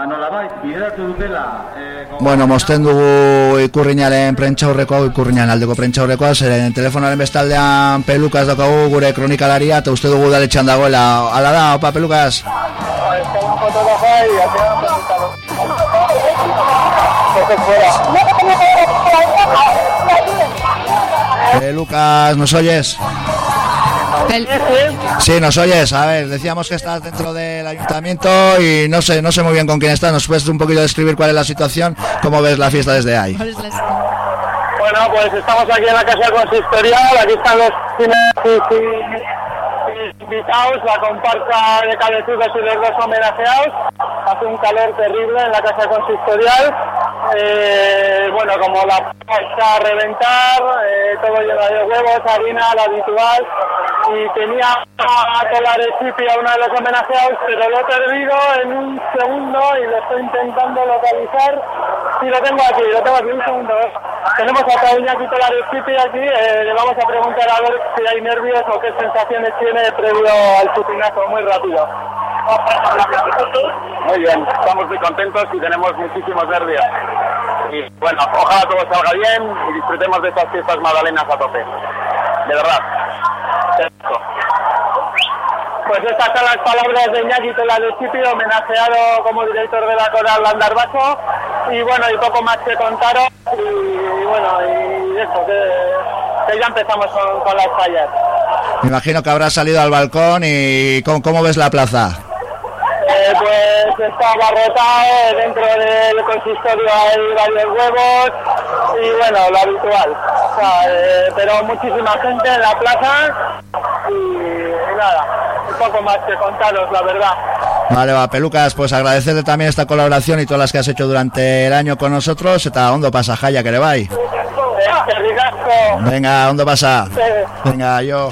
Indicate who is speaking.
Speaker 1: Ba, nolabait, bideratu dutela... Eh,
Speaker 2: Bueno, mosten dugu ikurriñaren prentxaurrekoa, ikurriñan aldeko prentxaurrekoa, zeren telefonaren bestaldean pelukaz daukagu gure kronikalaria, eta uste dugu daletxan dagoela. Ala da, opa, pelukaz? Pelucas, ¿nos oyes? Sí, nos oyes. A ver, decíamos que estás dentro del ayuntamiento y no sé, no sé muy bien con quién estás. ¿Nos puedes un poquito describir cuál es la situación? ¿Cómo ves la fiesta desde ahí?
Speaker 3: Bueno, pues estamos aquí en la casa consistorial, aquí están los cines invitados, la comparsa de cabezudos y los dos homenajeados. Hace un calor terrible en la casa consistorial. Eh, bueno, como la está a reventar, eh, todo lleno de huevos, harina, lo habitual. Y tenía a Tolarecipi a uno de los homenajeados, pero lo he perdido en un segundo y lo estoy intentando localizar. Sí, lo tengo aquí, lo tengo aquí, un segundo. eh. Tenemos a Pauña aquí Tolarecipi aquí, eh, le vamos a preguntar a ver si hay nervios o qué sensaciones tiene previo al chupinazo, muy rápido.
Speaker 4: Muy bien, estamos muy contentos y tenemos muchísimos nervios. Y bueno, ojalá todo salga bien y disfrutemos de estas fiestas magdalenas a tope. De verdad.
Speaker 3: Pues estas son las palabras de Iñaki Tolarecipi, homenajeado como director de la coral Landar Bajo. Y bueno, y poco más que contaros. Y, y bueno, y eso, que, que ya empezamos con, con las fallas.
Speaker 2: Me imagino que habrás salido al balcón y ¿cómo, cómo ves la plaza?
Speaker 3: Eh, pues está abarrotado, dentro del consistorio hay varios huevos y bueno, lo habitual. O sea, eh, pero muchísima gente en la plaza y, y nada, un poco más que contaros, la verdad.
Speaker 2: Vale, va, Pelucas, pues agradecerte también esta colaboración y todas las que has hecho durante el año con nosotros. Eta ondo pasa, Jaya, que le vai.
Speaker 3: Eh, ricasco.
Speaker 2: Venga, ondo pasa.
Speaker 3: Eh.
Speaker 2: Venga, yo.